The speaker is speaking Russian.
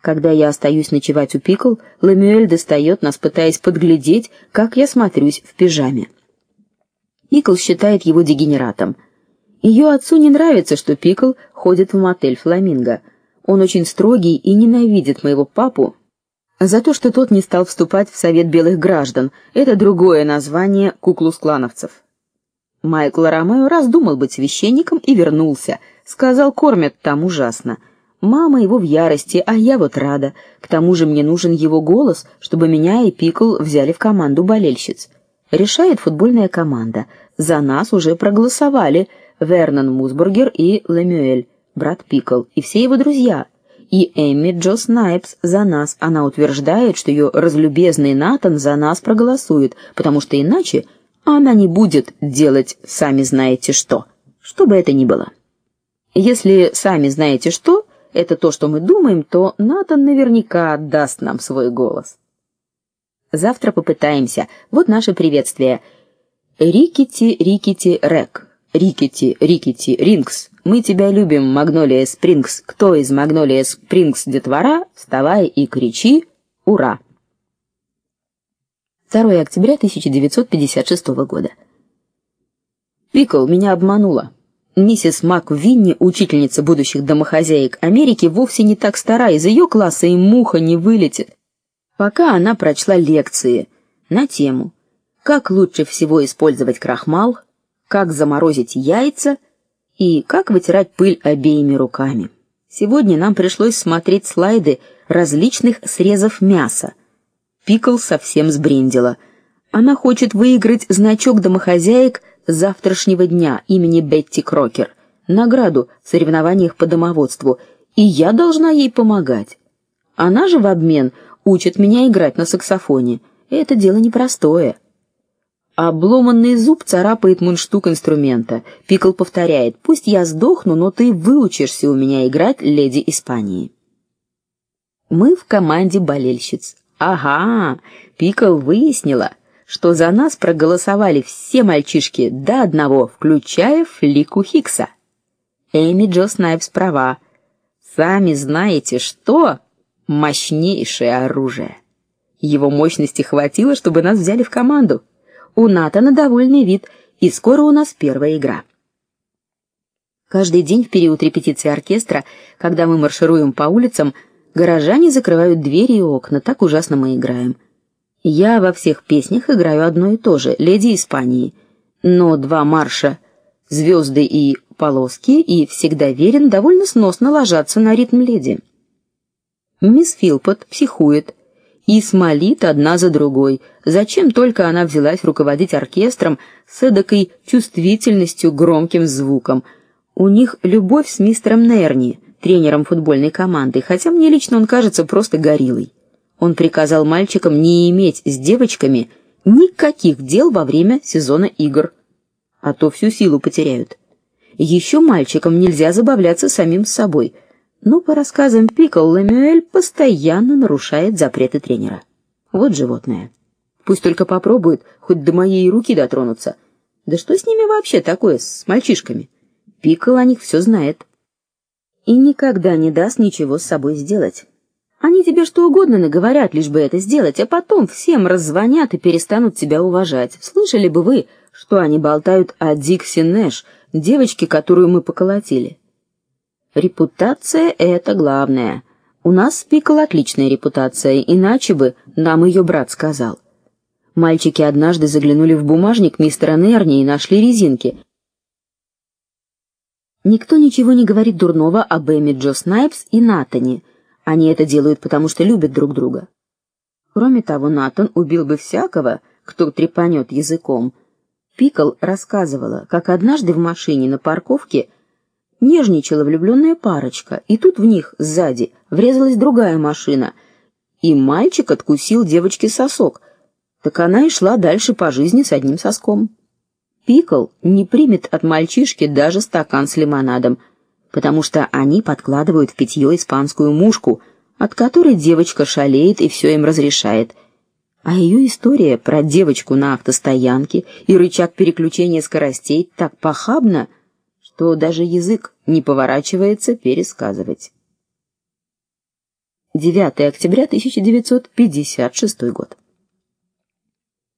Когда я остаюсь ночевать у Пикл, Ламюэль достает нас, пытаясь подглядеть, как я смотрюсь в пижаме. Пикл считает его дегенератом. Ее отцу не нравится, что Пикл ходит в мотель Фламинго. Он очень строгий и ненавидит моего папу за то, что тот не стал вступать в совет белых граждан. Это другое название куклус-клановцев. Майкл Ромео раздумал быть священником и вернулся. Сказал, кормят там ужасно. Мама его в ярости, а я вот рада. К тому же мне нужен его голос, чтобы меня и Пикл взяли в команду болельщиц. Решает футбольная команда. За нас уже проголосовали Вернон Мусбургер и Лемюэль, брат Пикл, и все его друзья. И Эмми Джо Снайпс за нас. Она утверждает, что ее разлюбезный Натан за нас проголосует, потому что иначе она не будет делать сами знаете что, что бы это ни было. Если сами знаете что, это то, что мы думаем, то Натан наверняка отдаст нам свой голос. Завтра попытаемся. Вот наше приветствие. Рикити, Рикити, Рек. Рикити, Рикити, Рингс. Мы тебя любим, Магнолия Спрингс. Кто из Магнолия Спрингс детвора, вставай и кричи: ура! 2 октября 1956 года. Пикл меня обманула. Миссис МакВинни, учительница будущих домохозяек Америки, вовсе не так стара, из ее класса и муха не вылетит. Пока она прочла лекции на тему: как лучше всего использовать крахмал, как заморозить яйца и как вытирать пыль обеими руками. Сегодня нам пришлось смотреть слайды различных срезов мяса. Пикл совсем сбрендила. Она хочет выиграть значок домохозяек завтрашнего дня имени Бетти Крокер, награду в соревнованиях по домоводству, и я должна ей помогать. Она же в обмен учит меня играть на саксофоне. Это дело непростое. Обломанный зуб царапает мундштук инструмента. Пикл повторяет: "Пусть я сдохну, но ты выучишься у меня играть леди Испании". Мы в команде болельщиц. Ага, Пикл выяснила, что за нас проголосовали все мальчишки до одного, включая Флику Хикса. Эми Джо Снайпс права. Сами знаете, что мощнейшее оружие. Его мощности хватило, чтобы нас взяли в команду. У Натана довольный вид, и скоро у нас первая игра. Каждый день в период репетиции оркестра, когда мы маршируем по улицам, горожане закрывают двери и окна, так ужасно мы играем. Я во всех песнях играю одно и то же Леди Испании, но два марша Звезды и полоски и всегда верен довольно сносно ложатся на ритм леди. Мисс Филпот психует и смолит одна за другой. Зачем только она взялась руководить оркестром с эдакой чувствительностью, громким звуком. У них любовь с мистером Нерни, тренером футбольной команды, хотя мне лично он кажется просто гориллой. Он приказал мальчикам не иметь с девочками никаких дел во время сезона игр, а то всю силу потеряют. Еще мальчикам нельзя забавляться самим собой. Но по рассказам Пикл Лемюэль постоянно нарушает запреты тренера. Вот животное. Пусть только попробует хоть до моей руки дотронуться. Да что с ними вообще такое с мальчишками? Пикл о них все знает и никогда не даст ничего с собой сделать. Они тебе что угодно наговорят, лишь бы это сделать, а потом всем раззвонят и перестанут тебя уважать. Слышали бы вы, что они болтают о Дикси Нэш, девочке, которую мы поколотили? Репутация это главное. У нас с Пикл отличная репутация, иначе бы нам ее брат сказал. Мальчики однажды заглянули в бумажник мистера Нерни и нашли резинки. Никто ничего не говорит дурного об Эми Джо Снайпс и Натане. Они это делают, потому что любят друг друга. Кроме того, Натан убил бы всякого, кто трепанет языком. Пикл рассказывала, как однажды в машине на парковке нежничала влюбленная парочка, и тут в них сзади врезалась другая машина, и мальчик откусил девочке сосок. Так она и шла дальше по жизни с одним соском. Пикл не примет от мальчишки даже стакан с лимонадом, потому что они подкладывают в питье испанскую мушку, от которой девочка шалеет и все им разрешает. А ее история про девочку на автостоянке и рычаг переключения скоростей так похабна, что даже язык не поворачивается пересказывать. 9 октября 1956 год.